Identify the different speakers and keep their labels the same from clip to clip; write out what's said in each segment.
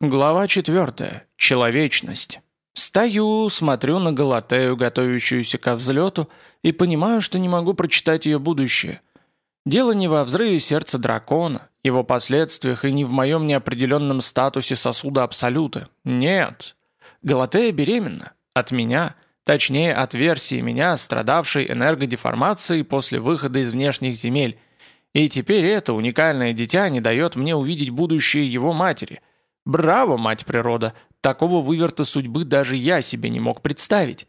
Speaker 1: Глава 4. Человечность. Стою, смотрю на Галатею, готовящуюся ко взлету, и понимаю, что не могу прочитать ее будущее. Дело не во взрыве сердца дракона, его последствиях и не в моем неопределенном статусе сосуда Абсолюта. Нет. Галатея беременна. От меня. Точнее, от версии меня, страдавшей энергодеформацией после выхода из внешних земель. И теперь это уникальное дитя не дает мне увидеть будущее его матери – Браво, мать природа! Такого выверта судьбы даже я себе не мог представить.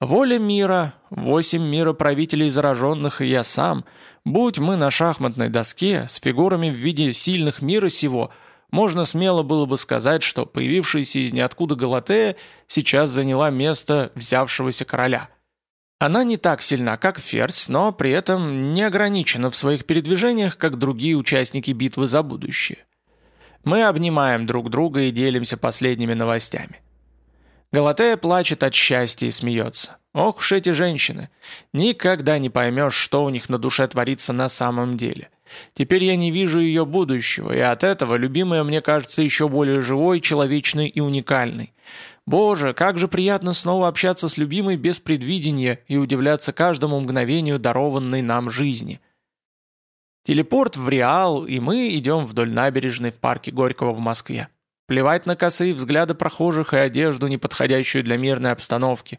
Speaker 1: Воля мира, восемь мироправителей зараженных и я сам, будь мы на шахматной доске с фигурами в виде сильных мира сего, можно смело было бы сказать, что появившаяся из ниоткуда Галатея сейчас заняла место взявшегося короля. Она не так сильна, как Ферзь, но при этом не ограничена в своих передвижениях, как другие участники битвы за будущее. Мы обнимаем друг друга и делимся последними новостями. Галатея плачет от счастья и смеется. Ох уж эти женщины. Никогда не поймешь, что у них на душе творится на самом деле. Теперь я не вижу ее будущего, и от этого любимая мне кажется еще более живой, человечной и уникальной. Боже, как же приятно снова общаться с любимой без предвидения и удивляться каждому мгновению дарованной нам жизни. Телепорт в Реал, и мы идем вдоль набережной в парке Горького в Москве. Плевать на косые взгляды прохожих и одежду, не подходящую для мирной обстановки.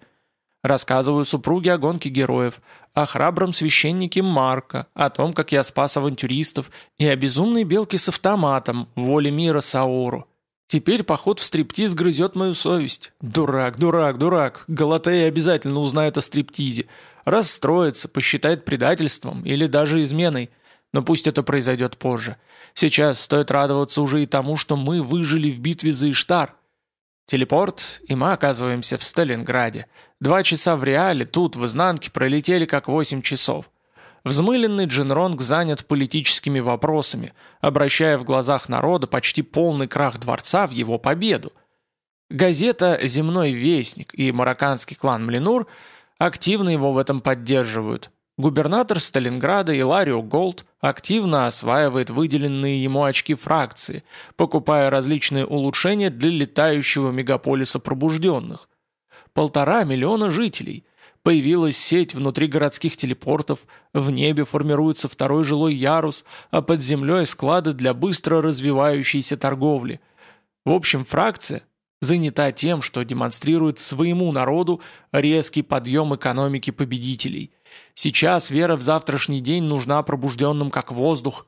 Speaker 1: Рассказываю супруге о гонке героев, о храбром священнике Марка, о том, как я спас авантюристов, и о безумной белке с автоматом, воле мира Сауру. Теперь поход в стриптиз грызет мою совесть. Дурак, дурак, дурак. Галатея обязательно узнает о стриптизе. Расстроится, посчитает предательством или даже изменой – но пусть это произойдет позже. Сейчас стоит радоваться уже и тому, что мы выжили в битве за Иштар. Телепорт, и мы оказываемся в Сталинграде. Два часа в реале, тут, в изнанке, пролетели как восемь часов. Взмыленный Джинронг занят политическими вопросами, обращая в глазах народа почти полный крах дворца в его победу. Газета «Земной вестник» и марокканский клан Млинур активно его в этом поддерживают. Губернатор Сталинграда Иларио Голд активно осваивает выделенные ему очки фракции, покупая различные улучшения для летающего мегаполиса пробужденных. Полтора миллиона жителей. Появилась сеть внутригородских телепортов, в небе формируется второй жилой ярус, а под землей склады для быстро развивающейся торговли. В общем, фракция занята тем, что демонстрирует своему народу резкий подъем экономики победителей – Сейчас вера в завтрашний день нужна пробужденным как воздух.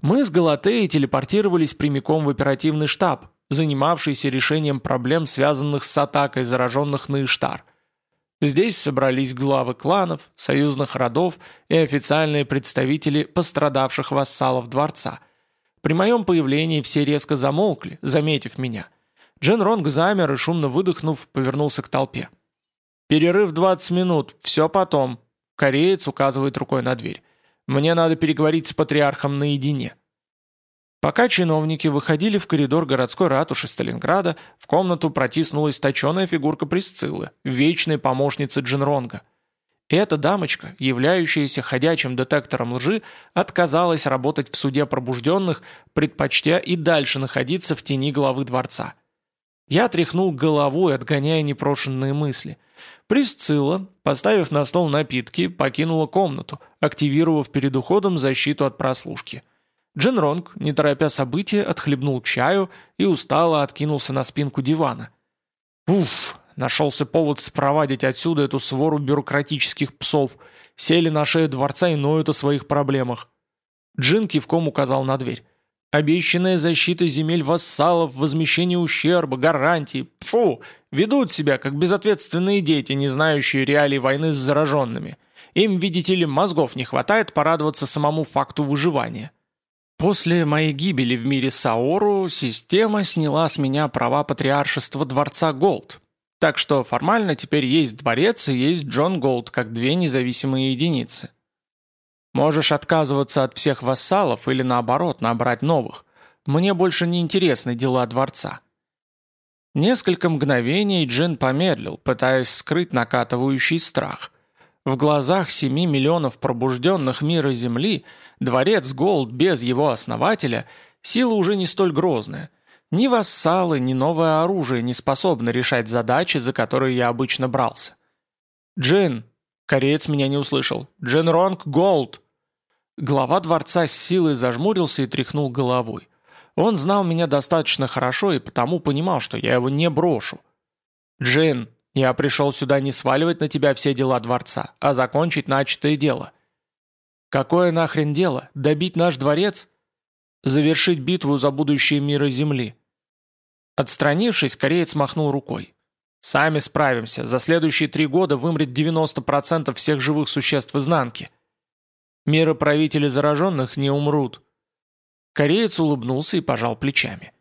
Speaker 1: Мы с Галатеей телепортировались прямиком в оперативный штаб, занимавшийся решением проблем, связанных с атакой зараженных на Иштар. Здесь собрались главы кланов, союзных родов и официальные представители пострадавших вассалов дворца. При моем появлении все резко замолкли, заметив меня. Джен Ронг замер и, шумно выдохнув, повернулся к толпе. «Перерыв 20 минут, все потом», Кореец указывает рукой на дверь. «Мне надо переговорить с патриархом наедине». Пока чиновники выходили в коридор городской ратуши Сталинграда, в комнату протиснулась точеная фигурка Присциллы, вечной помощницы Джинронга. Эта дамочка, являющаяся ходячим детектором лжи, отказалась работать в суде пробужденных, предпочтя и дальше находиться в тени главы дворца. Я тряхнул головой, отгоняя непрошенные мысли – Присцилла, поставив на стол напитки, покинула комнату, активировав перед уходом защиту от прослушки. Джен Ронг, не торопя события, отхлебнул чаю и устало откинулся на спинку дивана. «Уф!» — нашелся повод спровадить отсюда эту свору бюрократических псов. Сели на шею дворца и ноют о своих проблемах. Джин кивком указал на дверь. Обещанная защита земель вассалов, возмещение ущерба, гарантии. Фу, ведут себя, как безответственные дети, не знающие реалий войны с зараженными. Им, видите ли, мозгов не хватает порадоваться самому факту выживания. После моей гибели в мире Саору система сняла с меня права патриаршества дворца Голд. Так что формально теперь есть дворец и есть Джон Голд, как две независимые единицы. Можешь отказываться от всех вассалов или наоборот, набрать новых. Мне больше не интересны дела дворца». Несколько мгновений Джин помедлил, пытаясь скрыть накатывающий страх. В глазах семи миллионов пробужденных мира Земли дворец Голд без его основателя сила уже не столь грозная. Ни вассалы, ни новое оружие не способны решать задачи, за которые я обычно брался. «Джин!» — кореец меня не услышал. «Джин Ронг Голд!» Глава дворца с силой зажмурился и тряхнул головой. Он знал меня достаточно хорошо и потому понимал, что я его не брошу. «Джин, я пришел сюда не сваливать на тебя все дела дворца, а закончить начатое дело». «Какое нахрен дело? Добить наш дворец?» «Завершить битву за будущее мира Земли». Отстранившись, кореец махнул рукой. «Сами справимся. За следующие три года вымрет 90% всех живых существ изнанки. Мироправители зараженных не умрут». Кореец улыбнулся и пожал плечами.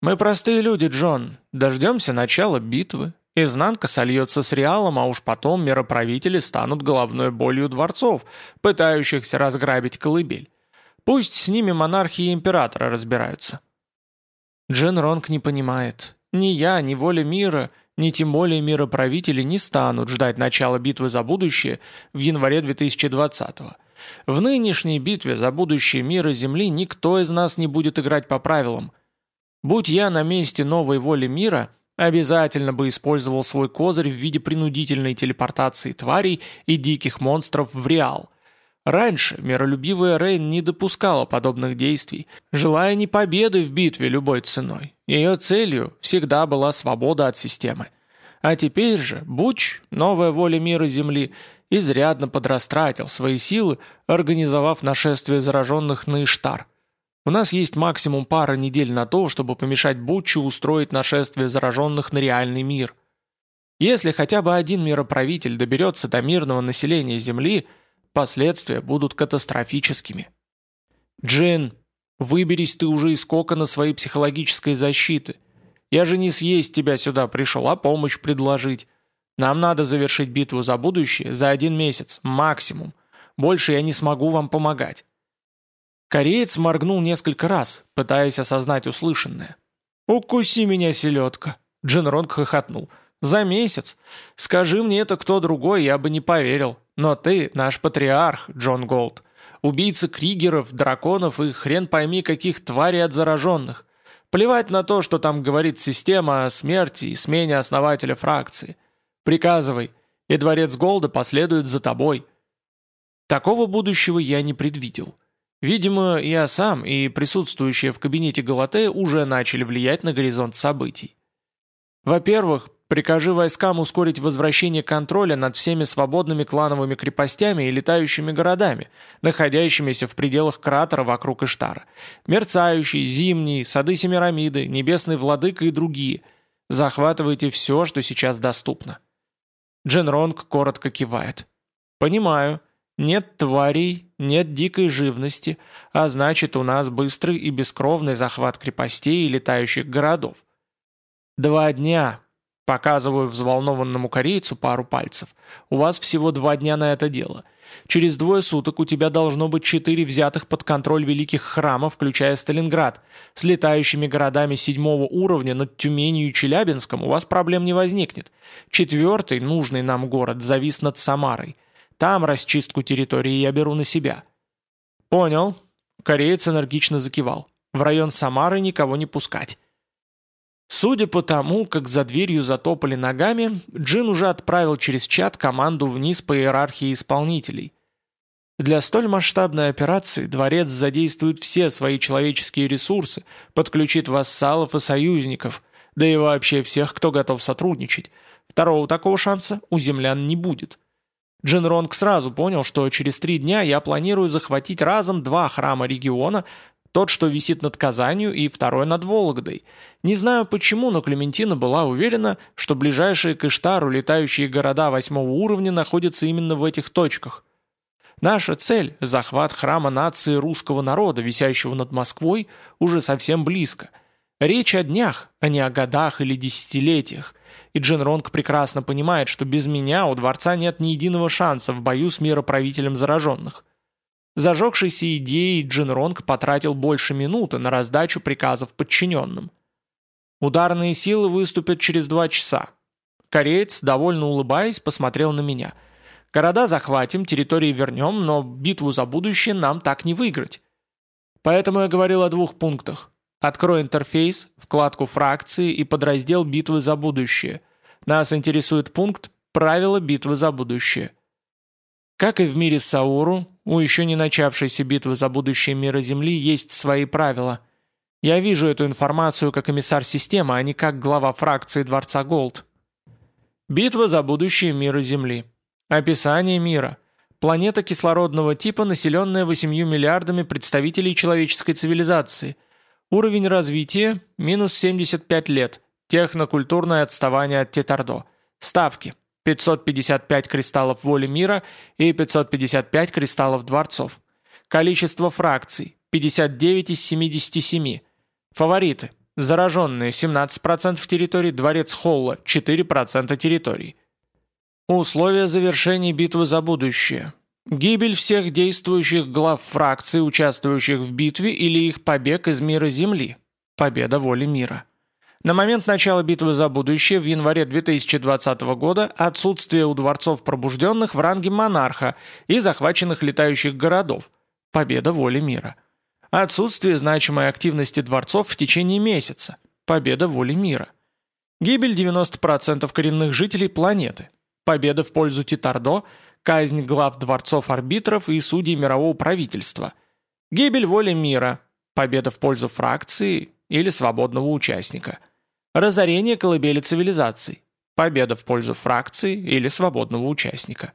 Speaker 1: «Мы простые люди, Джон. Дождемся начала битвы. Изнанка сольется с Реалом, а уж потом мироправители станут головной болью дворцов, пытающихся разграбить колыбель. Пусть с ними монархи и императоры разбираются». Джин Ронг не понимает. Ни я, ни воля мира, ни тем более мироправители не станут ждать начала битвы за будущее в январе 2020-го. В нынешней битве за будущее мира Земли никто из нас не будет играть по правилам. Будь я на месте новой воли мира, обязательно бы использовал свой козырь в виде принудительной телепортации тварей и диких монстров в Реал. Раньше миролюбивая Рейн не допускала подобных действий, желая не победы в битве любой ценой. Ее целью всегда была свобода от системы. А теперь же Буч, новая воля мира Земли, изрядно подрастратил свои силы, организовав нашествие зараженных на Иштар. У нас есть максимум пара недель на то, чтобы помешать Бутчу устроить нашествие зараженных на реальный мир. Если хотя бы один мироправитель доберется до мирного населения Земли – Последствия будут катастрофическими. Джин, выберись ты уже из кокона своей психологической защиты. Я же не съесть тебя сюда пришел, а помощь предложить. Нам надо завершить битву за будущее за один месяц, максимум. Больше я не смогу вам помогать». Кореец моргнул несколько раз, пытаясь осознать услышанное. «Укуси меня, селедка!» Джин Ронг хохотнул. «За месяц? Скажи мне это кто другой, я бы не поверил. Но ты наш патриарх, Джон Голд. Убийца кригеров, драконов и хрен пойми каких тварей от зараженных. Плевать на то, что там говорит система о смерти и смене основателя фракции. Приказывай, и дворец Голда последует за тобой. Такого будущего я не предвидел. Видимо, я сам и присутствующие в кабинете Галатея уже начали влиять на горизонт событий. Во-первых, Прикажи войскам ускорить возвращение контроля над всеми свободными клановыми крепостями и летающими городами, находящимися в пределах кратера вокруг Иштара. Мерцающий, Зимний, Сады Семирамиды, Небесный Владыка и другие. Захватывайте все, что сейчас доступно. Джен Ронг коротко кивает. «Понимаю. Нет тварей, нет дикой живности, а значит у нас быстрый и бескровный захват крепостей и летающих городов. Два дня, Показываю взволнованному корейцу пару пальцев. У вас всего два дня на это дело. Через двое суток у тебя должно быть четыре взятых под контроль великих храмов, включая Сталинград. С летающими городами седьмого уровня над Тюменью и Челябинском у вас проблем не возникнет. Четвертый, нужный нам город, завис над Самарой. Там расчистку территории я беру на себя». «Понял». Кореец энергично закивал. «В район Самары никого не пускать». Судя по тому, как за дверью затопали ногами, Джин уже отправил через чат команду вниз по иерархии исполнителей. Для столь масштабной операции дворец задействует все свои человеческие ресурсы, подключит вассалов и союзников, да и вообще всех, кто готов сотрудничать. Второго такого шанса у землян не будет. Джин Ронг сразу понял, что через три дня я планирую захватить разом два храма региона, тот, что висит над Казанью, и второй над Вологдой. Не знаю почему, но Клементина была уверена, что ближайшие к Иштару летающие города восьмого уровня находятся именно в этих точках. Наша цель – захват храма нации русского народа, висящего над Москвой, уже совсем близко. Речь о днях, а не о годах или десятилетиях. И Джин Ронг прекрасно понимает, что без меня у дворца нет ни единого шанса в бою с мироправителем зараженных. Зажегшийся идеей Джин Ронг потратил больше минуты на раздачу приказов подчиненным. Ударные силы выступят через два часа. Кореец, довольно улыбаясь, посмотрел на меня. Города захватим, территории вернем, но битву за будущее нам так не выиграть. Поэтому я говорил о двух пунктах. Открой интерфейс, вкладку «Фракции» и подраздел «Битвы за будущее». Нас интересует пункт «Правила битвы за будущее». Как и в мире Сауру, у еще не начавшейся битвы за будущее мира Земли есть свои правила. Я вижу эту информацию как эмиссар системы, а не как глава фракции Дворца Голд. Битва за будущее мира Земли. Описание мира. Планета кислородного типа, населенная 8 миллиардами представителей человеческой цивилизации. Уровень развития – минус 75 лет. Технокультурное отставание от Тетардо. Ставки. 555 кристаллов воли мира и 555 кристаллов дворцов. Количество фракций – 59 из 77. Фавориты. Зараженные – 17% территорий, дворец Холла – 4% территорий. Условия завершения битвы за будущее. Гибель всех действующих глав фракций, участвующих в битве, или их побег из мира Земли. Победа воли мира. На момент начала битвы за будущее в январе 2020 года отсутствие у дворцов пробужденных в ранге монарха и захваченных летающих городов. Победа воли мира. Отсутствие значимой активности дворцов в течение месяца. Победа воли мира. Гибель 90% коренных жителей планеты. Победа в пользу Титардо, казнь глав дворцов-арбитров и судей мирового правительства. Гибель воли мира. Победа в пользу фракции или свободного участника – Разорение колыбели цивилизаций. Победа в пользу фракции или свободного участника.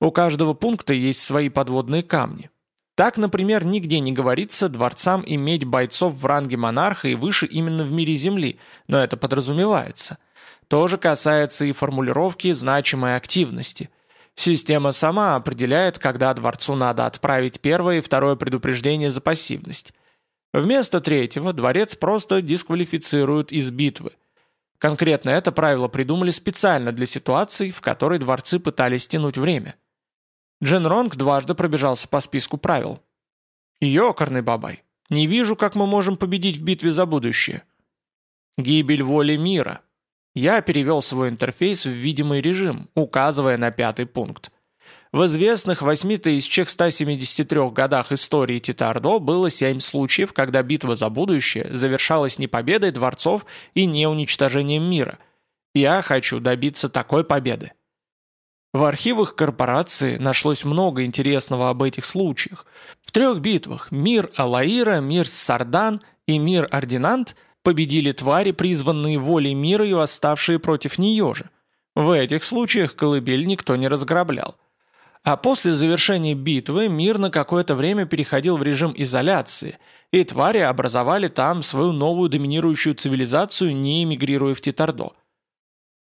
Speaker 1: У каждого пункта есть свои подводные камни. Так, например, нигде не говорится дворцам иметь бойцов в ранге монарха и выше именно в мире Земли, но это подразумевается. То же касается и формулировки значимой активности. Система сама определяет, когда дворцу надо отправить первое и второе предупреждение за пассивность. Вместо третьего дворец просто дисквалифицируют из битвы. Конкретно это правило придумали специально для ситуаций, в которой дворцы пытались тянуть время. Джен Ронг дважды пробежался по списку правил. «Ёкарный бабай, не вижу, как мы можем победить в битве за будущее». «Гибель воли мира». Я перевел свой интерфейс в видимый режим, указывая на пятый пункт. В известных 8173 годах истории Титардо было семь случаев, когда битва за будущее завершалась не победой дворцов и не уничтожением мира. Я хочу добиться такой победы. В архивах корпорации нашлось много интересного об этих случаях. В трех битвах «Мир Алаира», «Мир Сардан» и «Мир Ординант» победили твари, призванные волей мира и восставшие против нее же. В этих случаях колыбель никто не разграблял. А после завершения битвы мир на какое-то время переходил в режим изоляции, и твари образовали там свою новую доминирующую цивилизацию, не эмигрируя в Титардо.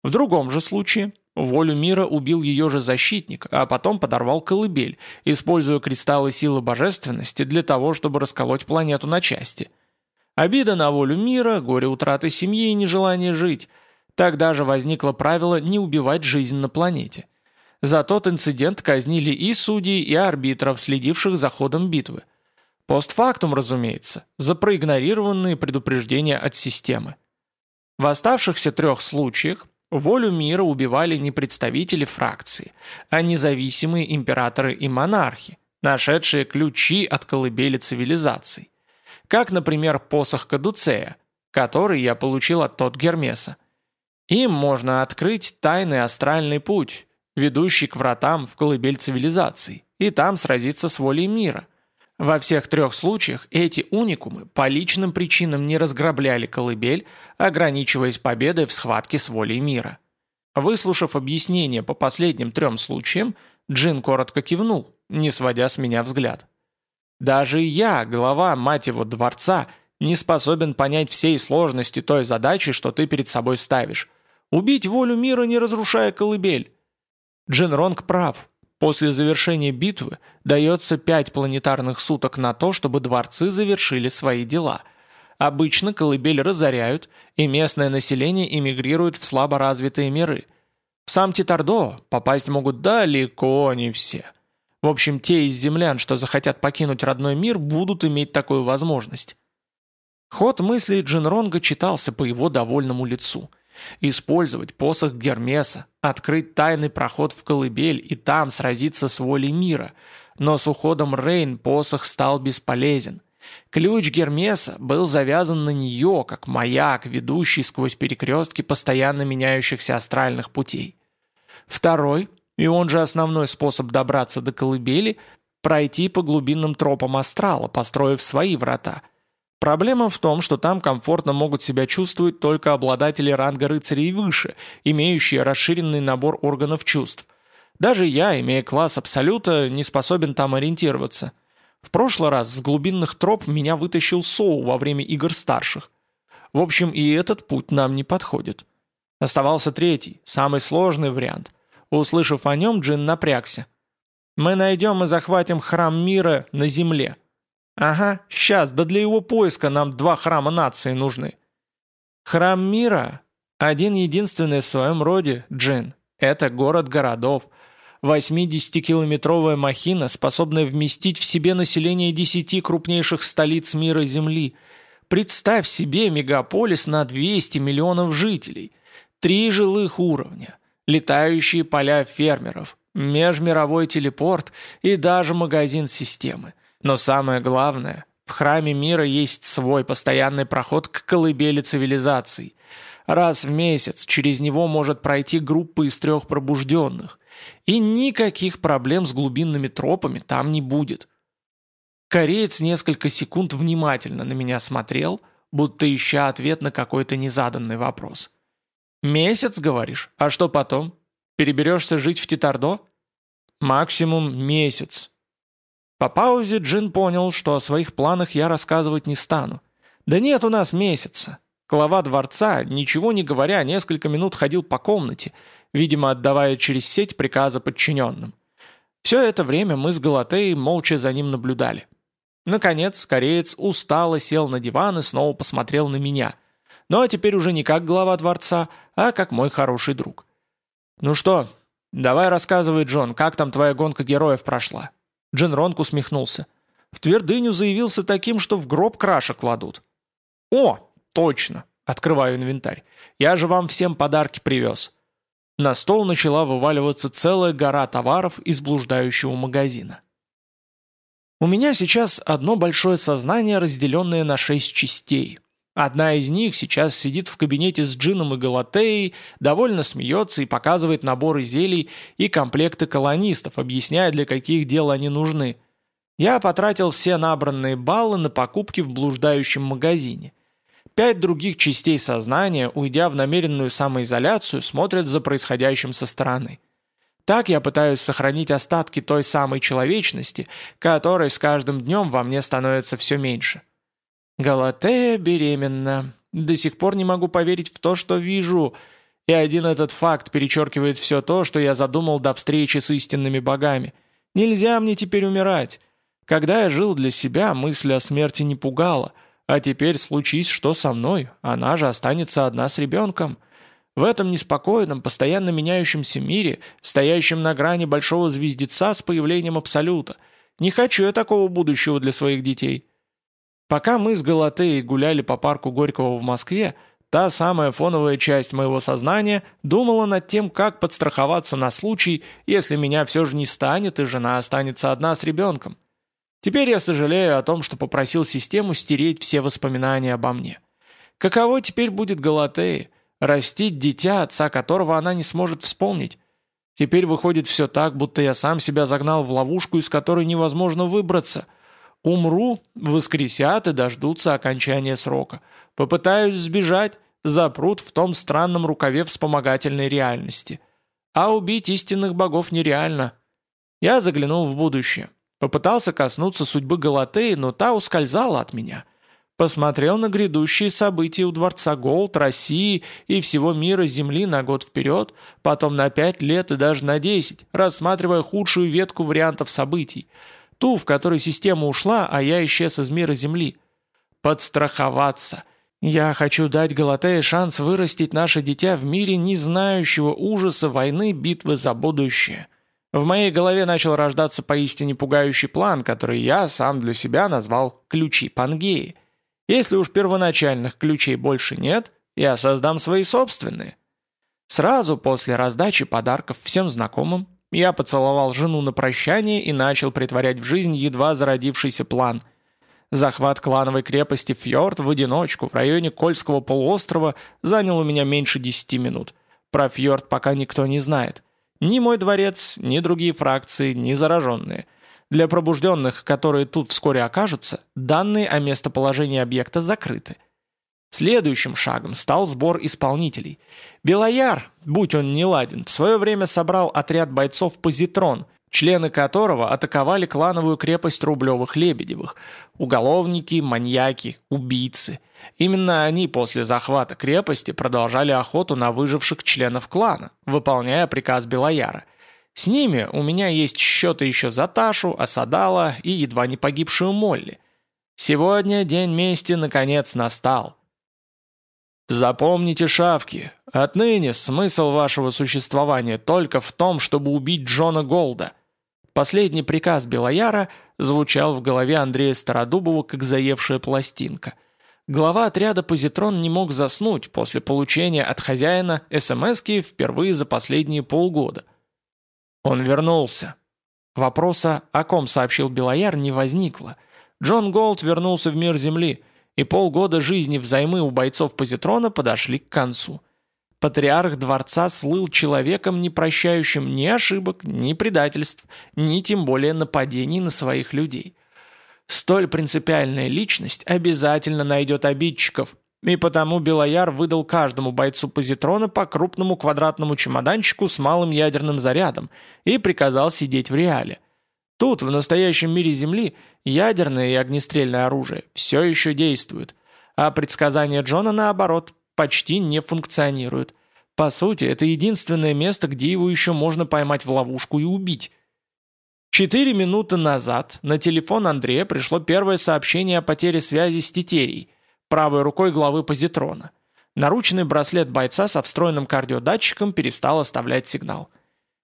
Speaker 1: В другом же случае волю мира убил ее же защитник, а потом подорвал колыбель, используя кристаллы силы божественности для того, чтобы расколоть планету на части. Обида на волю мира, горе утраты семьи и нежелание жить. Тогда же возникло правило не убивать жизнь на планете – за тот инцидент казнили и судей, и арбитров, следивших за ходом битвы. Постфактум, разумеется, за проигнорированные предупреждения от системы. В оставшихся трех случаях волю мира убивали не представители фракции, а независимые императоры и монархи, нашедшие ключи от колыбели цивилизаций. Как, например, посох Кадуцея, который я получил от тот Гермеса. Им можно открыть тайный астральный путь, ведущий к вратам в колыбель цивилизаций, и там сразиться с волей мира. Во всех трех случаях эти уникумы по личным причинам не разграбляли колыбель, ограничиваясь победой в схватке с волей мира. Выслушав объяснение по последним трем случаям, Джин коротко кивнул, не сводя с меня взгляд. «Даже я, глава, мать его, дворца, не способен понять всей сложности той задачи, что ты перед собой ставишь. Убить волю мира, не разрушая колыбель. Джин Ронг прав. После завершения битвы дается пять планетарных суток на то, чтобы дворцы завершили свои дела. Обычно колыбель разоряют, и местное население эмигрирует в слабо развитые миры. В сам Титардо попасть могут далеко не все. В общем, те из землян, что захотят покинуть родной мир, будут иметь такую возможность. Ход мыслей Джинронга читался по его довольному лицу – Использовать посох Гермеса, открыть тайный проход в колыбель и там сразиться с волей мира. Но с уходом Рейн посох стал бесполезен. Ключ Гермеса был завязан на нее, как маяк, ведущий сквозь перекрестки постоянно меняющихся астральных путей. Второй, и он же основной способ добраться до колыбели, пройти по глубинным тропам астрала, построив свои врата. Проблема в том, что там комфортно могут себя чувствовать только обладатели ранга рыцарей выше, имеющие расширенный набор органов чувств. Даже я, имея класс Абсолюта, не способен там ориентироваться. В прошлый раз с глубинных троп меня вытащил Соу во время игр старших. В общем, и этот путь нам не подходит. Оставался третий, самый сложный вариант. Услышав о нем, Джин напрягся. «Мы найдем и захватим храм мира на земле». «Ага, сейчас, да для его поиска нам два храма нации нужны». «Храм мира? Один единственный в своем роде, Джин. Это город городов, 80-километровая махина, способная вместить в себе население 10 крупнейших столиц мира Земли. Представь себе мегаполис на 200 миллионов жителей. Три жилых уровня, летающие поля фермеров, межмировой телепорт и даже магазин системы. Но самое главное, в храме мира есть свой постоянный проход к колыбели цивилизаций. Раз в месяц через него может пройти группа из трех пробужденных. И никаких проблем с глубинными тропами там не будет. Кореец несколько секунд внимательно на меня смотрел, будто ища ответ на какой-то незаданный вопрос. «Месяц, говоришь? А что потом? Переберешься жить в Титардо?» «Максимум месяц». По паузе Джин понял, что о своих планах я рассказывать не стану. «Да нет у нас месяца». Глава дворца, ничего не говоря, несколько минут ходил по комнате, видимо, отдавая через сеть приказы подчиненным. Все это время мы с Галатеей молча за ним наблюдали. Наконец, кореец устало сел на диван и снова посмотрел на меня. Ну а теперь уже не как глава дворца, а как мой хороший друг. «Ну что, давай рассказывай, Джон, как там твоя гонка героев прошла?» Джин усмехнулся. «В твердыню заявился таким, что в гроб краша кладут». «О, точно!» Открываю инвентарь. «Я же вам всем подарки привез». На стол начала вываливаться целая гора товаров из блуждающего магазина. У меня сейчас одно большое сознание, разделенное на шесть частей. Одна из них сейчас сидит в кабинете с Джином и Галатеей, довольно смеется и показывает наборы зелий и комплекты колонистов, объясняя, для каких дел они нужны. Я потратил все набранные баллы на покупки в блуждающем магазине. Пять других частей сознания, уйдя в намеренную самоизоляцию, смотрят за происходящим со стороны. Так я пытаюсь сохранить остатки той самой человечности, которой с каждым днем во мне становится все меньше. Галатея беременна. До сих пор не могу поверить в то, что вижу. И один этот факт перечеркивает все то, что я задумал до встречи с истинными богами. Нельзя мне теперь умирать. Когда я жил для себя, мысль о смерти не пугала – а теперь случись что со мной, она же останется одна с ребенком. В этом неспокойном, постоянно меняющемся мире, стоящем на грани большого звездеца с появлением Абсолюта. Не хочу я такого будущего для своих детей. Пока мы с Галатеей гуляли по парку Горького в Москве, та самая фоновая часть моего сознания думала над тем, как подстраховаться на случай, если меня все же не станет и жена останется одна с ребенком. Теперь я сожалею о том, что попросил систему стереть все воспоминания обо мне. Каково теперь будет Галатеи, растить дитя, отца которого она не сможет вспомнить? Теперь выходит все так, будто я сам себя загнал в ловушку, из которой невозможно выбраться. Умру, воскресят и дождутся окончания срока. Попытаюсь сбежать, запрут в том странном рукаве вспомогательной реальности. А убить истинных богов нереально. Я заглянул в будущее. Попытался коснуться судьбы Галатеи, но та ускользала от меня. Посмотрел на грядущие события у Дворца Голд, России и всего мира Земли на год вперед, потом на пять лет и даже на десять, рассматривая худшую ветку вариантов событий. Ту, в которой система ушла, а я исчез из мира Земли. Подстраховаться. Я хочу дать Галатее шанс вырастить наше дитя в мире, не знающего ужаса войны, битвы за будущее. В моей голове начал рождаться поистине пугающий план, который я сам для себя назвал «ключи Пангеи». Если уж первоначальных ключей больше нет, я создам свои собственные. Сразу после раздачи подарков всем знакомым я поцеловал жену на прощание и начал притворять в жизнь едва зародившийся план. Захват клановой крепости Фьорд в одиночку в районе Кольского полуострова занял у меня меньше десяти минут. Про Фьорд пока никто не знает. Ни мой дворец, ни другие фракции, ни зараженные. Для пробужденных, которые тут вскоре окажутся, данные о местоположении объекта закрыты. Следующим шагом стал сбор исполнителей. Белояр, будь он не ладен, в свое время собрал отряд бойцов «Позитрон», члены которого атаковали клановую крепость Рублевых-Лебедевых. Уголовники, маньяки, убийцы. Именно они после захвата крепости продолжали охоту на выживших членов клана, выполняя приказ Белояра. С ними у меня есть счеты еще за Ташу, Асадала и едва не погибшую Молли. Сегодня день мести наконец настал. Запомните, шавки, отныне смысл вашего существования только в том, чтобы убить Джона Голда. Последний приказ Белояра звучал в голове Андрея Стародубова, как заевшая пластинка. Глава отряда «Позитрон» не мог заснуть после получения от хозяина СМСки впервые за последние полгода. Он вернулся. Вопроса, о ком сообщил Белояр, не возникло. Джон Голд вернулся в мир Земли, и полгода жизни взаймы у бойцов «Позитрона» подошли к концу. Патриарх дворца слыл человеком, не прощающим ни ошибок, ни предательств, ни тем более нападений на своих людей. Столь принципиальная личность обязательно найдет обидчиков, и потому Белояр выдал каждому бойцу позитрона по крупному квадратному чемоданчику с малым ядерным зарядом и приказал сидеть в реале. Тут, в настоящем мире Земли, ядерное и огнестрельное оружие все еще действует, а предсказания Джона, наоборот, почти не функционирует. По сути, это единственное место, где его еще можно поймать в ловушку и убить. Четыре минуты назад на телефон Андрея пришло первое сообщение о потере связи с Тетерией, правой рукой главы позитрона. Наручный браслет бойца со встроенным кардиодатчиком перестал оставлять сигнал.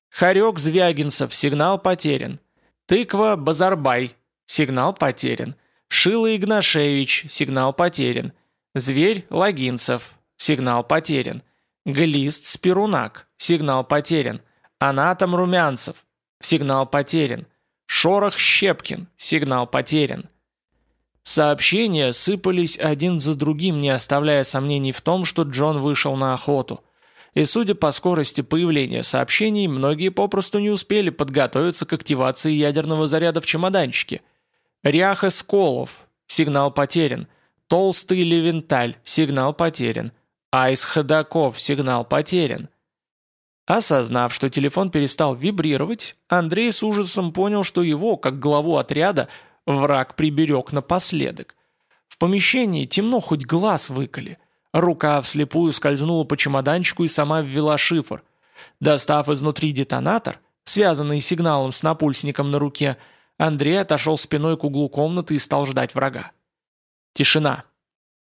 Speaker 1: Харек Звягинцев, сигнал потерян. Тыква Базарбай, сигнал потерян. Шила Игнашевич, сигнал потерян. Зверь Логинцев, Сигнал потерян. Глист Спирунак. Сигнал потерян. Анатом Румянцев. Сигнал потерян. Шорох Щепкин. Сигнал потерян. Сообщения сыпались один за другим, не оставляя сомнений в том, что Джон вышел на охоту. И судя по скорости появления сообщений, многие попросту не успели подготовиться к активации ядерного заряда в чемоданчике. Ряха Сколов. Сигнал потерян. Толстый Левенталь. Сигнал потерян. А из ходаков сигнал потерян. Осознав, что телефон перестал вибрировать, Андрей с ужасом понял, что его, как главу отряда, враг приберег напоследок. В помещении темно хоть глаз выколи. Рука вслепую скользнула по чемоданчику и сама ввела шифр. Достав изнутри детонатор, связанный сигналом с напульсником на руке, Андрей отошел спиной к углу комнаты и стал ждать врага. Тишина.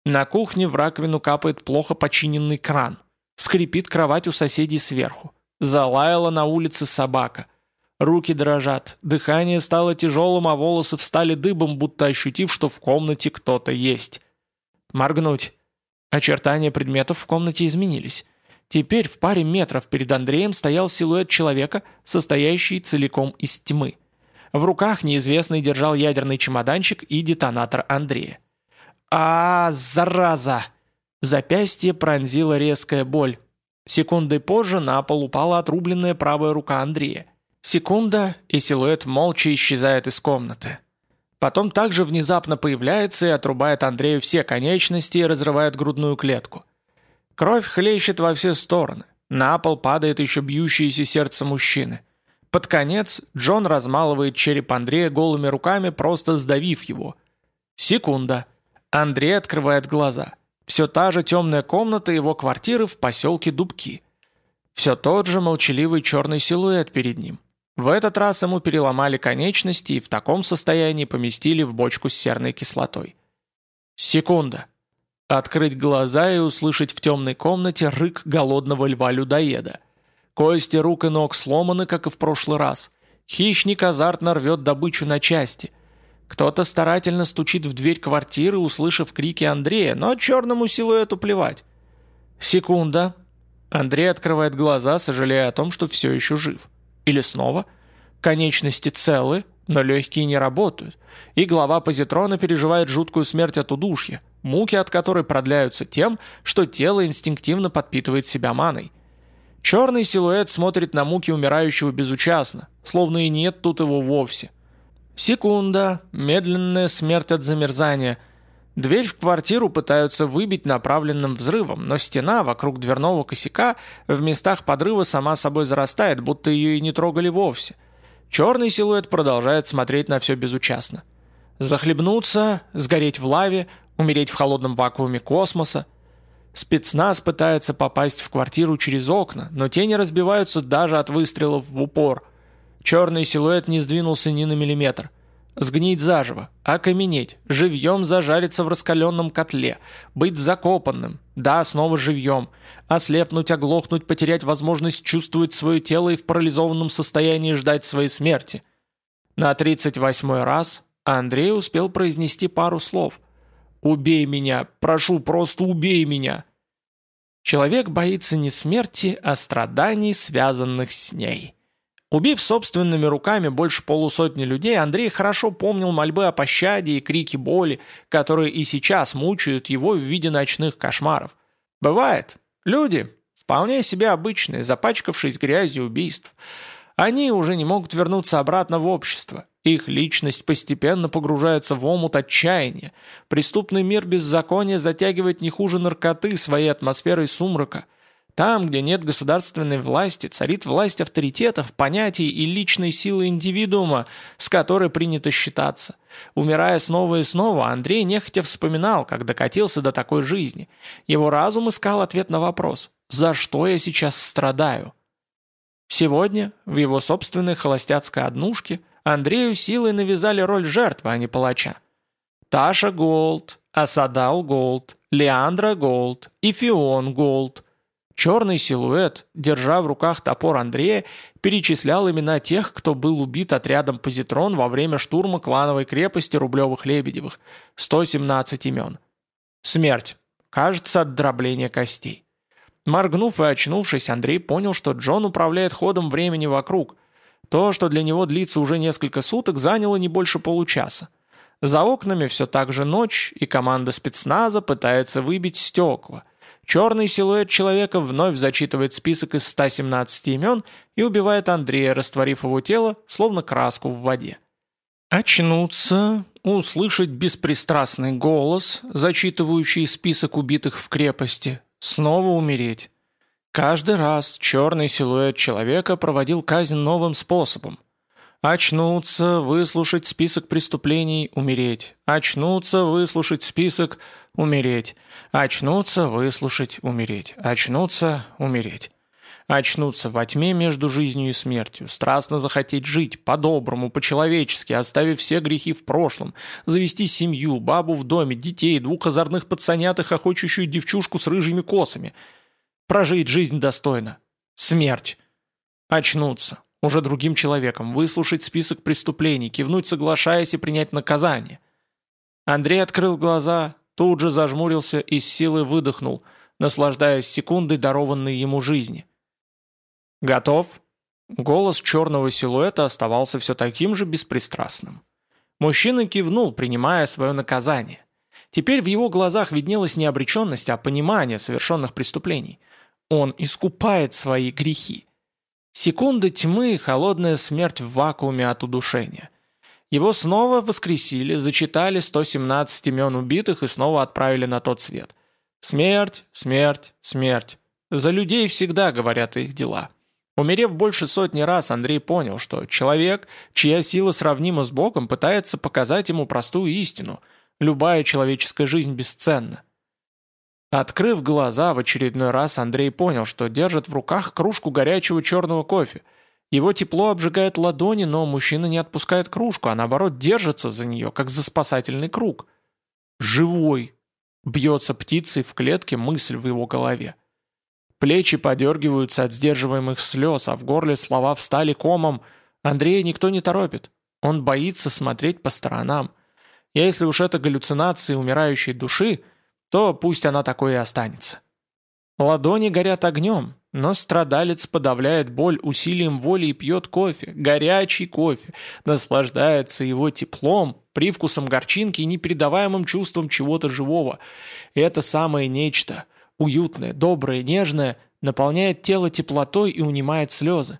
Speaker 1: На кухне в раковину капает плохо починенный кран. Скрипит кровать у соседей сверху. Залаяла на улице собака. Руки дрожат, дыхание стало тяжелым, а волосы встали дыбом, будто ощутив, что в комнате кто-то есть. Моргнуть. Очертания предметов в комнате изменились. Теперь в паре метров перед Андреем стоял силуэт человека, состоящий целиком из тьмы. В руках неизвестный держал ядерный чемоданчик и детонатор Андрея а, зараза!» Запястье пронзила резкая боль. Секундой позже на пол упала отрубленная правая рука Андрея. Секунда, и силуэт молча исчезает из комнаты. Потом также внезапно появляется и отрубает Андрею все конечности и разрывает грудную клетку. Кровь хлещет во все стороны. На пол падает еще бьющееся сердце мужчины. Под конец Джон размалывает череп Андрея голыми руками, просто сдавив его. Секунда. Андрей открывает глаза. Все та же темная комната его квартиры в поселке Дубки. Все тот же молчаливый черный силуэт перед ним. В этот раз ему переломали конечности и в таком состоянии поместили в бочку с серной кислотой. Секунда. Открыть глаза и услышать в темной комнате рык голодного льва-людоеда. Кости рук и ног сломаны, как и в прошлый раз. Хищник азартно рвет добычу на части – кто-то старательно стучит в дверь квартиры, услышав крики Андрея, но черному силуэту плевать. Секунда. Андрей открывает глаза, сожалея о том, что все еще жив. Или снова. Конечности целы, но легкие не работают, и глава позитрона переживает жуткую смерть от удушья, муки от которой продляются тем, что тело инстинктивно подпитывает себя маной. Черный силуэт смотрит на муки умирающего безучастно, словно и нет тут его вовсе. Секунда, медленная смерть от замерзания. Дверь в квартиру пытаются выбить направленным взрывом, но стена вокруг дверного косяка в местах подрыва сама собой зарастает, будто ее и не трогали вовсе. Черный силуэт продолжает смотреть на все безучастно. Захлебнуться, сгореть в лаве, умереть в холодном вакууме космоса. Спецназ пытается попасть в квартиру через окна, но те не разбиваются даже от выстрелов в упор. Черный силуэт не сдвинулся ни на миллиметр. Сгнить заживо, окаменеть, живьем зажариться в раскаленном котле, быть закопанным, да, снова живьем, ослепнуть, оглохнуть, потерять возможность чувствовать свое тело и в парализованном состоянии ждать своей смерти. На 38-й раз Андрей успел произнести пару слов. «Убей меня! Прошу, просто убей меня!» Человек боится не смерти, а страданий, связанных с ней. Убив собственными руками больше полусотни людей, Андрей хорошо помнил мольбы о пощаде и крики боли, которые и сейчас мучают его в виде ночных кошмаров. Бывает. Люди, вполне себе обычные, запачкавшись грязью убийств. Они уже не могут вернуться обратно в общество. Их личность постепенно погружается в омут отчаяния. Преступный мир беззакония затягивает не хуже наркоты своей атмосферой сумрака – там, где нет государственной власти, царит власть авторитетов, понятий и личной силы индивидуума, с которой принято считаться. Умирая снова и снова, Андрей нехотя вспоминал, как докатился до такой жизни. Его разум искал ответ на вопрос «За что я сейчас страдаю?». Сегодня, в его собственной холостяцкой однушке, Андрею силой навязали роль жертвы, а не палача. Таша Голд, Асадал Голд, Леандра Голд и Фион Голд – Черный силуэт, держа в руках топор Андрея, перечислял имена тех, кто был убит отрядом «Позитрон» во время штурма клановой крепости Рублевых-Лебедевых. 117 имен. Смерть. Кажется, от дробления костей. Моргнув и очнувшись, Андрей понял, что Джон управляет ходом времени вокруг. То, что для него длится уже несколько суток, заняло не больше получаса. За окнами все так же ночь, и команда спецназа пытается выбить стекла – Черный силуэт человека вновь зачитывает список из 117 имен и убивает Андрея, растворив его тело, словно краску в воде. Очнуться, услышать беспристрастный голос, зачитывающий список убитых в крепости, снова умереть. Каждый раз черный силуэт человека проводил казнь новым способом. Очнуться, выслушать список преступлений, умереть. Очнуться, выслушать список, умереть. Очнуться, выслушать, умереть. Очнуться, умереть. Очнуться во тьме между жизнью и смертью, страстно захотеть жить, по-доброму, по-человечески, оставив все грехи в прошлом, завести семью, бабу в доме, детей, двух озорных пацанятых, охочущую девчушку с рыжими косами. Прожить жизнь достойно. Смерть. Очнуться. Уже другим человеком. Выслушать список преступлений, кивнуть, соглашаясь и принять наказание. Андрей открыл глаза, Тут же зажмурился и с силой выдохнул, наслаждаясь секундой, дарованной ему жизни. «Готов?» Голос черного силуэта оставался все таким же беспристрастным. Мужчина кивнул, принимая свое наказание. Теперь в его глазах виднелась не обреченность, а понимание совершенных преступлений. Он искупает свои грехи. Секунды тьмы и холодная смерть в вакууме от удушения – его снова воскресили, зачитали 117 имен убитых и снова отправили на тот свет. Смерть, смерть, смерть. За людей всегда говорят их дела. Умерев больше сотни раз, Андрей понял, что человек, чья сила сравнима с Богом, пытается показать ему простую истину. Любая человеческая жизнь бесценна. Открыв глаза в очередной раз, Андрей понял, что держит в руках кружку горячего черного кофе – его тепло обжигает ладони, но мужчина не отпускает кружку, а наоборот держится за нее, как за спасательный круг. «Живой!» — бьется птицей в клетке мысль в его голове. Плечи подергиваются от сдерживаемых слез, а в горле слова встали комом. Андрея никто не торопит. Он боится смотреть по сторонам. Если уж это галлюцинации умирающей души, то пусть она такой и останется. Ладони горят огнем, но страдалец подавляет боль усилием воли и пьет кофе, горячий кофе, наслаждается его теплом, привкусом горчинки и непередаваемым чувством чего-то живого. Это самое нечто, уютное, доброе, нежное, наполняет тело теплотой и унимает слезы.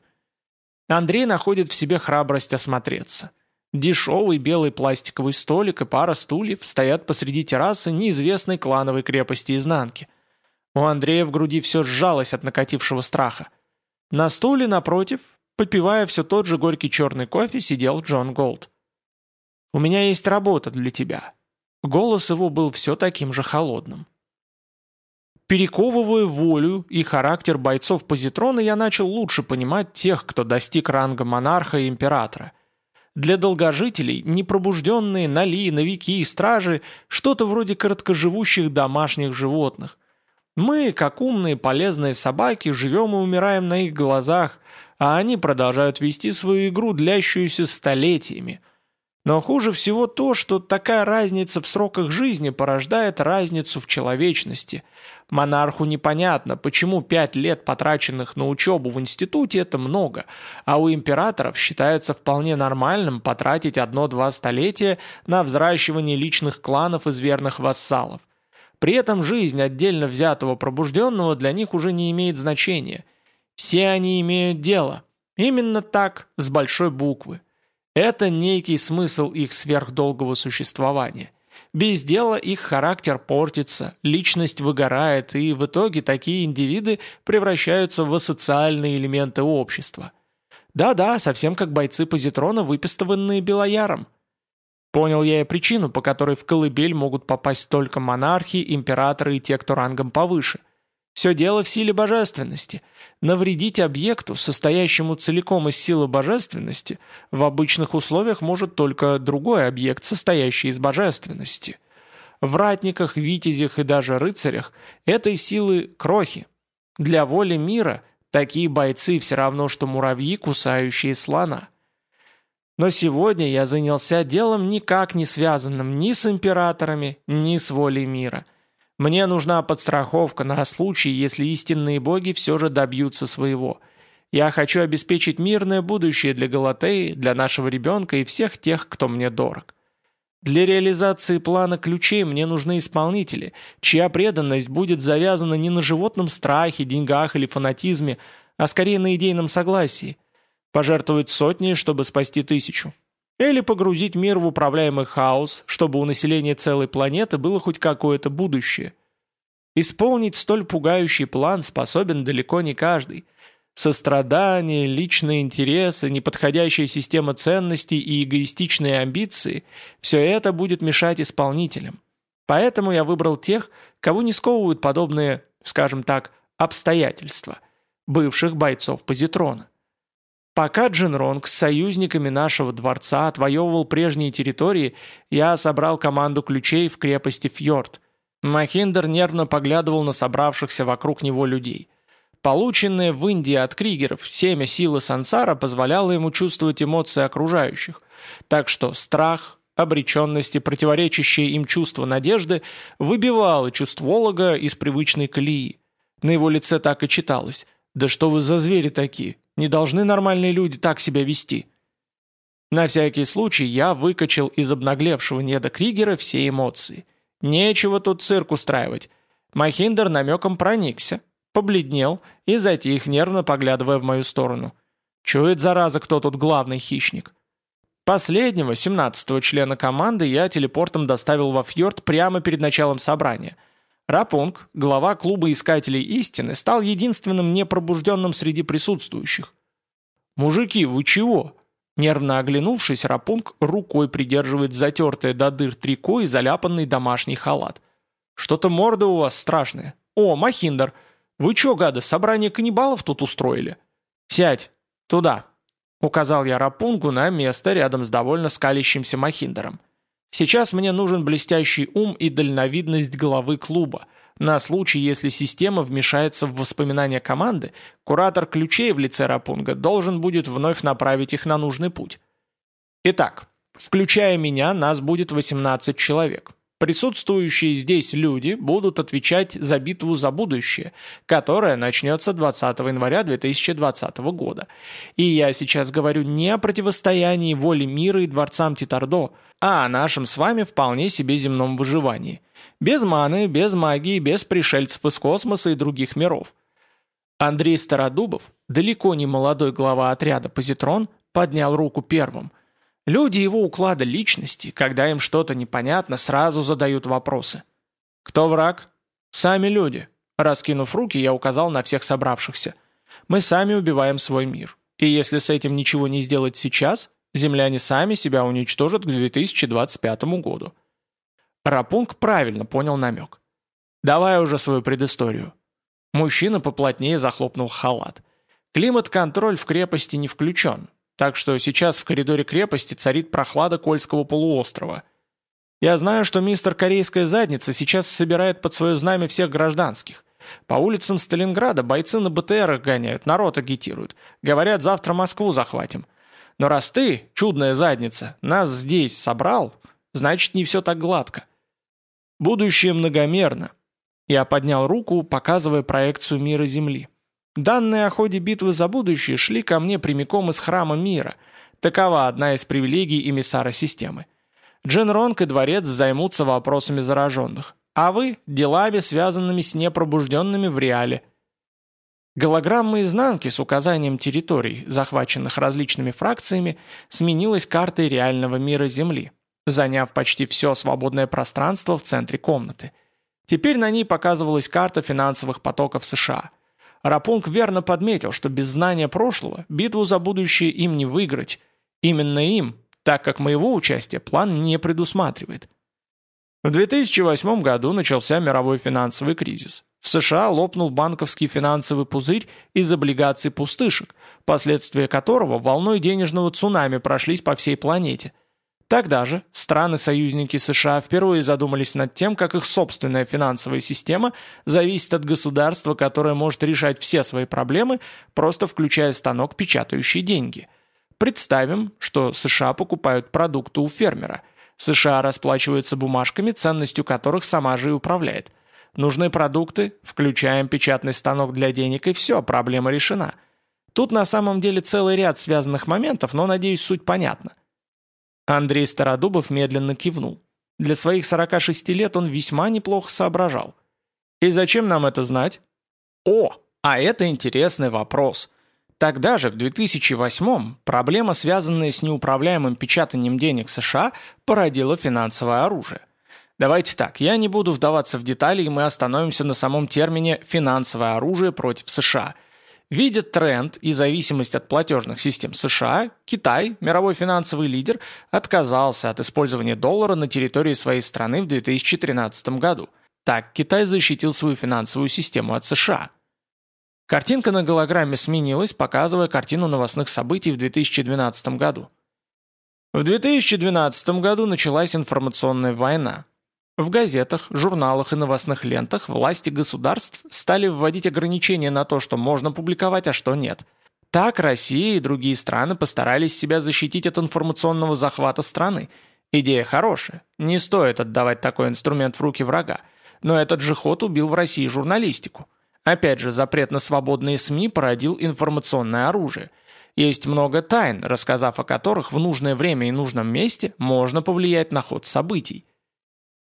Speaker 1: Андрей находит в себе храбрость осмотреться. Дешевый белый пластиковый столик и пара стульев стоят посреди террасы неизвестной клановой крепости изнанки. У Андрея в груди все сжалось от накатившего страха. На стуле напротив, попивая все тот же горький черный кофе, сидел Джон Голд. «У меня есть работа для тебя». Голос его был все таким же холодным. Перековывая волю и характер бойцов позитрона, я начал лучше понимать тех, кто достиг ранга монарха и императора – для долгожителей непробужденные нали, новики и стражи – что-то вроде короткоживущих домашних животных. Мы, как умные полезные собаки, живем и умираем на их глазах, а они продолжают вести свою игру, длящуюся столетиями – но хуже всего то, что такая разница в сроках жизни порождает разницу в человечности. Монарху непонятно, почему пять лет, потраченных на учебу в институте, это много, а у императоров считается вполне нормальным потратить одно-два столетия на взращивание личных кланов из верных вассалов. При этом жизнь отдельно взятого пробужденного для них уже не имеет значения. Все они имеют дело. Именно так, с большой буквы. Это некий смысл их сверхдолгого существования. Без дела их характер портится, личность выгорает, и в итоге такие индивиды превращаются в асоциальные элементы общества. Да-да, совсем как бойцы позитрона, выпистыванные Белояром. Понял я и причину, по которой в колыбель могут попасть только монархи, императоры и те, кто рангом повыше – все дело в силе божественности. Навредить объекту, состоящему целиком из силы божественности, в обычных условиях может только другой объект, состоящий из божественности. В ратниках, витязях и даже рыцарях этой силы крохи. Для воли мира такие бойцы все равно, что муравьи, кусающие слона. Но сегодня я занялся делом никак не связанным ни с императорами, ни с волей мира – мне нужна подстраховка на случай, если истинные боги все же добьются своего. Я хочу обеспечить мирное будущее для Галатеи, для нашего ребенка и всех тех, кто мне дорог. Для реализации плана ключей мне нужны исполнители, чья преданность будет завязана не на животном страхе, деньгах или фанатизме, а скорее на идейном согласии. Пожертвовать сотни, чтобы спасти тысячу. Или погрузить мир в управляемый хаос, чтобы у населения целой планеты было хоть какое-то будущее. Исполнить столь пугающий план способен далеко не каждый. Сострадание, личные интересы, неподходящая система ценностей и эгоистичные амбиции – все это будет мешать исполнителям. Поэтому я выбрал тех, кого не сковывают подобные, скажем так, обстоятельства – бывших бойцов позитрона. Пока Джинронг с союзниками нашего дворца отвоевывал прежние территории, я собрал команду ключей в крепости Фьорд. Махиндер нервно поглядывал на собравшихся вокруг него людей. Полученное в Индии от Кригеров семя силы сансара позволяло ему чувствовать эмоции окружающих. Так что страх, обреченность и противоречащее им чувство надежды выбивало чувстволога из привычной колеи. На его лице так и читалось. «Да что вы за звери такие? Не должны нормальные люди так себя вести. На всякий случай я выкачал из обнаглевшего неда Кригера все эмоции. Нечего тут цирк устраивать. Махиндер намеком проникся, побледнел и затих, нервно поглядывая в мою сторону. Чует, зараза, кто тут главный хищник. Последнего, семнадцатого члена команды, я телепортом доставил во фьорд прямо перед началом собрания – Рапунг, глава клуба искателей истины, стал единственным непробужденным среди присутствующих. «Мужики, вы чего?» Нервно оглянувшись, Рапунг рукой придерживает затертое до дыр трико и заляпанный домашний халат. «Что-то морда у вас страшная. О, Махиндер, вы чё, гады, собрание каннибалов тут устроили?» «Сядь! Туда!» Указал я Рапунгу на место рядом с довольно скалящимся Махиндером. Сейчас мне нужен блестящий ум и дальновидность главы клуба. На случай, если система вмешается в воспоминания команды, куратор ключей в лице Рапунга должен будет вновь направить их на нужный путь. Итак, включая меня, нас будет 18 человек. Присутствующие здесь люди будут отвечать за битву за будущее, которая начнется 20 января 2020 года. И я сейчас говорю не о противостоянии воли мира и дворцам Титардо, а о нашем с вами вполне себе земном выживании. Без маны, без магии, без пришельцев из космоса и других миров. Андрей Стародубов, далеко не молодой глава отряда «Позитрон», поднял руку первым – Люди его уклада личности, когда им что-то непонятно, сразу задают вопросы. «Кто враг?» «Сами люди». Раскинув руки, я указал на всех собравшихся. «Мы сами убиваем свой мир. И если с этим ничего не сделать сейчас, земляне сами себя уничтожат к 2025 году». Рапунг правильно понял намек. «Давай уже свою предысторию». Мужчина поплотнее захлопнул халат. Климат-контроль в крепости не включен, так что сейчас в коридоре крепости царит прохлада Кольского полуострова. Я знаю, что мистер Корейская задница сейчас собирает под свое знамя всех гражданских. По улицам Сталинграда бойцы на БТРах гоняют, народ агитируют. Говорят, завтра Москву захватим. Но раз ты, чудная задница, нас здесь собрал, значит, не все так гладко. Будущее многомерно. Я поднял руку, показывая проекцию мира Земли. Данные о ходе битвы за будущее шли ко мне прямиком из храма мира. Такова одна из привилегий эмиссара системы. Джин Ронг и дворец займутся вопросами зараженных, а вы – делами, связанными с непробужденными в реале. Голограмма изнанки с указанием территорий, захваченных различными фракциями, сменилась картой реального мира Земли, заняв почти все свободное пространство в центре комнаты. Теперь на ней показывалась карта финансовых потоков США – Рапунг верно подметил, что без знания прошлого битву за будущее им не выиграть. Именно им, так как моего участия план не предусматривает. В 2008 году начался мировой финансовый кризис. В США лопнул банковский финансовый пузырь из облигаций пустышек, последствия которого волной денежного цунами прошлись по всей планете – Тогда же страны-союзники США впервые задумались над тем, как их собственная финансовая система зависит от государства, которое может решать все свои проблемы, просто включая станок, печатающий деньги. Представим, что США покупают продукты у фермера. США расплачиваются бумажками, ценностью которых сама же и управляет. Нужны продукты, включаем печатный станок для денег, и все, проблема решена. Тут на самом деле целый ряд связанных моментов, но, надеюсь, суть понятна. Андрей Стародубов медленно кивнул. Для своих 46 лет он весьма неплохо соображал. «И зачем нам это знать?» «О, а это интересный вопрос. Тогда же, в 2008-м, проблема, связанная с неуправляемым печатанием денег США, породила финансовое оружие. Давайте так, я не буду вдаваться в детали, и мы остановимся на самом термине «финансовое оружие против США», Видя тренд и зависимость от платежных систем США, Китай, мировой финансовый лидер, отказался от использования доллара на территории своей страны в 2013 году. Так Китай защитил свою финансовую систему от США. Картинка на голограмме сменилась, показывая картину новостных событий в 2012 году. В 2012 году началась информационная война. В газетах, журналах и новостных лентах власти государств стали вводить ограничения на то, что можно публиковать, а что нет. Так Россия и другие страны постарались себя защитить от информационного захвата страны. Идея хорошая, не стоит отдавать такой инструмент в руки врага. Но этот же ход убил в России журналистику. Опять же, запрет на свободные СМИ породил информационное оружие. Есть много тайн, рассказав о которых в нужное время и нужном месте можно повлиять на ход событий.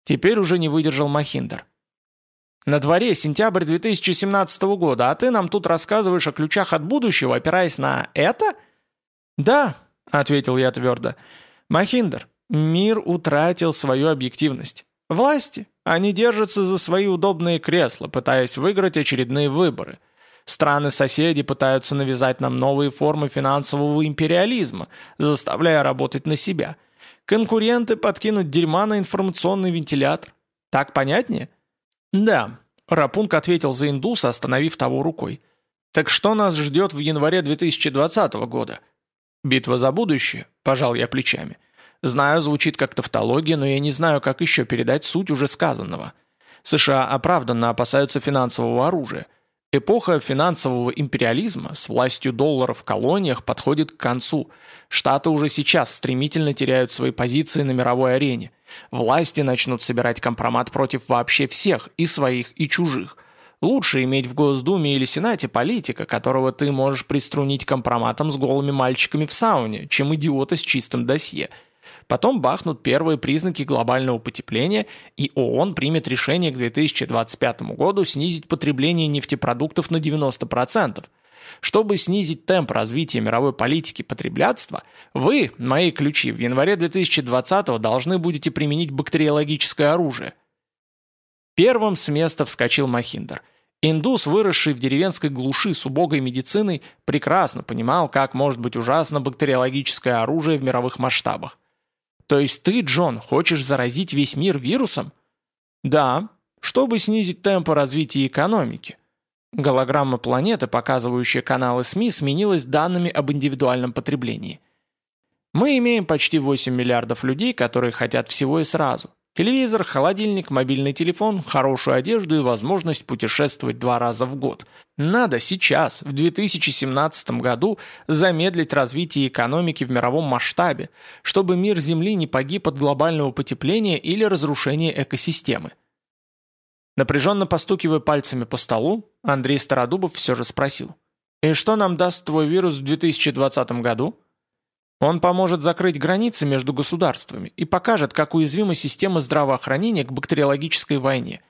Speaker 1: Теперь уже не выдержал Махиндер. «На дворе сентябрь 2017 года, а ты нам тут рассказываешь о ключах от будущего, опираясь на это?» «Да», — ответил я твердо. «Махиндер, мир утратил свою объективность. Власти, они держатся за свои удобные кресла, пытаясь выиграть очередные выборы. Страны-соседи пытаются навязать нам новые формы финансового империализма, заставляя работать на себя». Конкуренты подкинут дерьма на информационный вентилятор. Так понятнее? Да. Рапунг ответил за индуса, остановив того рукой. Так что нас ждет в январе 2020 года? Битва за будущее, пожал я плечами. Знаю, звучит как тавтология, но я не знаю, как еще передать суть уже сказанного. США оправданно опасаются финансового оружия. Эпоха финансового империализма с властью доллара в колониях подходит к концу. Штаты уже сейчас стремительно теряют свои позиции на мировой арене. Власти начнут собирать компромат против вообще всех, и своих, и чужих. Лучше иметь в Госдуме или Сенате политика, которого ты можешь приструнить компроматом с голыми мальчиками в сауне, чем идиота с чистым досье – Потом бахнут первые признаки глобального потепления, и ООН примет решение к 2025 году снизить потребление нефтепродуктов на 90%. Чтобы снизить темп развития мировой политики потреблятства, вы, мои ключи, в январе 2020 должны будете применить бактериологическое оружие. Первым с места вскочил Махиндер. Индус, выросший в деревенской глуши с убогой медициной, прекрасно понимал, как может быть ужасно бактериологическое оружие в мировых масштабах. То есть ты, Джон, хочешь заразить весь мир вирусом? Да, чтобы снизить темпы развития экономики. Голограмма планеты, показывающая каналы СМИ, сменилась данными об индивидуальном потреблении. Мы имеем почти 8 миллиардов людей, которые хотят всего и сразу. Телевизор, холодильник, мобильный телефон, хорошую одежду и возможность путешествовать два раза в год. Надо сейчас, в 2017 году, замедлить развитие экономики в мировом масштабе, чтобы мир Земли не погиб от глобального потепления или разрушения экосистемы. Напряженно постукивая пальцами по столу, Андрей Стародубов все же спросил. «И что нам даст твой вирус в 2020 году?» Он поможет закрыть границы между государствами и покажет, как уязвима система здравоохранения к бактериологической войне.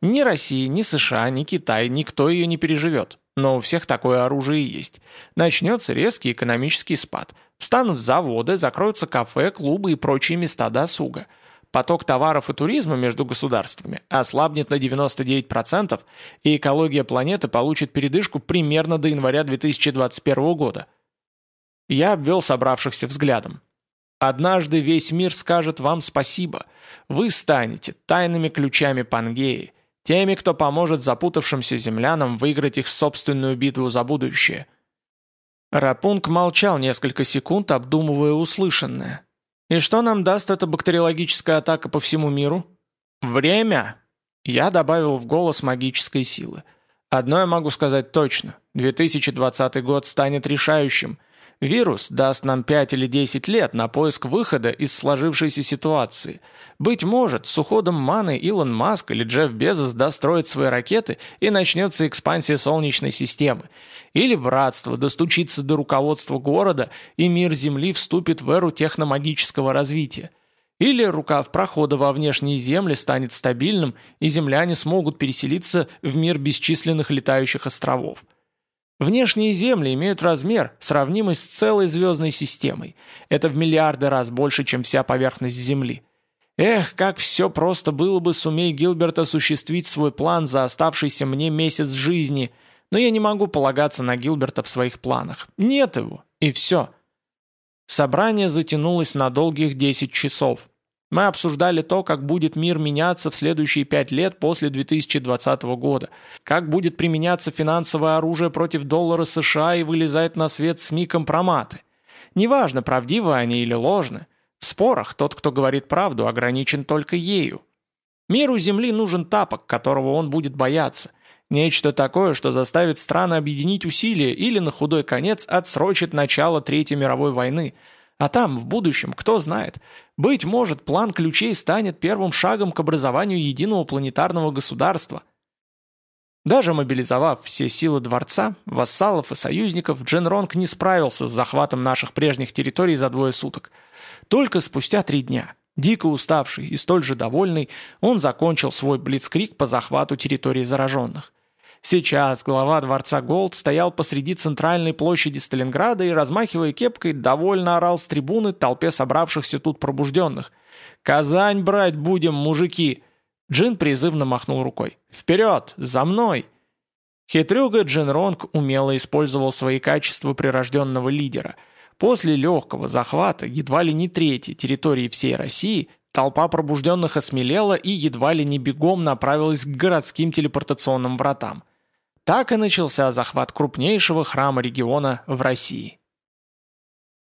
Speaker 1: Ни Россия, ни США, ни Китай, никто ее не переживет. Но у всех такое оружие есть. Начнется резкий экономический спад. Станут заводы, закроются кафе, клубы и прочие места досуга. Поток товаров и туризма между государствами ослабнет на 99%, и экология планеты получит передышку примерно до января 2021 года – я обвел собравшихся взглядом. «Однажды весь мир скажет вам спасибо. Вы станете тайными ключами Пангеи, теми, кто поможет запутавшимся землянам выиграть их собственную битву за будущее». Рапунг молчал несколько секунд, обдумывая услышанное. «И что нам даст эта бактериологическая атака по всему миру?» «Время!» Я добавил в голос магической силы. «Одно я могу сказать точно. 2020 год станет решающим. Вирус даст нам 5 или 10 лет на поиск выхода из сложившейся ситуации. Быть может, с уходом Маны Илон Маск или Джефф Безос достроит свои ракеты и начнется экспансия Солнечной системы. Или братство достучится до руководства города и мир Земли вступит в эру техномагического развития. Или рукав прохода во внешние земли станет стабильным, и земляне смогут переселиться в мир бесчисленных летающих островов. Внешние Земли имеют размер, сравнимый с целой звездной системой. Это в миллиарды раз больше, чем вся поверхность Земли. Эх, как все просто было бы, сумей Гилберт осуществить свой план за оставшийся мне месяц жизни. Но я не могу полагаться на Гилберта в своих планах. Нет его, и все. Собрание затянулось на долгих 10 часов. Мы обсуждали то, как будет мир меняться в следующие пять лет после 2020 года, как будет применяться финансовое оружие против доллара США и вылезать на свет СМИ компроматы. Неважно, правдивы они или ложны. В спорах тот, кто говорит правду, ограничен только ею. Миру Земли нужен тапок, которого он будет бояться. Нечто такое, что заставит страны объединить усилия или на худой конец отсрочит начало Третьей мировой войны – а там, в будущем, кто знает. Быть может, план ключей станет первым шагом к образованию единого планетарного государства. Даже мобилизовав все силы дворца, вассалов и союзников, Джен Ронг не справился с захватом наших прежних территорий за двое суток. Только спустя три дня, дико уставший и столь же довольный, он закончил свой блицкрик по захвату территорий зараженных. Сейчас глава дворца Голд стоял посреди центральной площади Сталинграда и, размахивая кепкой, довольно орал с трибуны толпе собравшихся тут пробужденных. «Казань брать будем, мужики!» Джин призывно махнул рукой. «Вперед! За мной!» Хитрюга Джин Ронг умело использовал свои качества прирожденного лидера. После легкого захвата едва ли не третьей территории всей России толпа пробужденных осмелела и едва ли не бегом направилась к городским телепортационным вратам. Так и начался захват крупнейшего храма региона в России.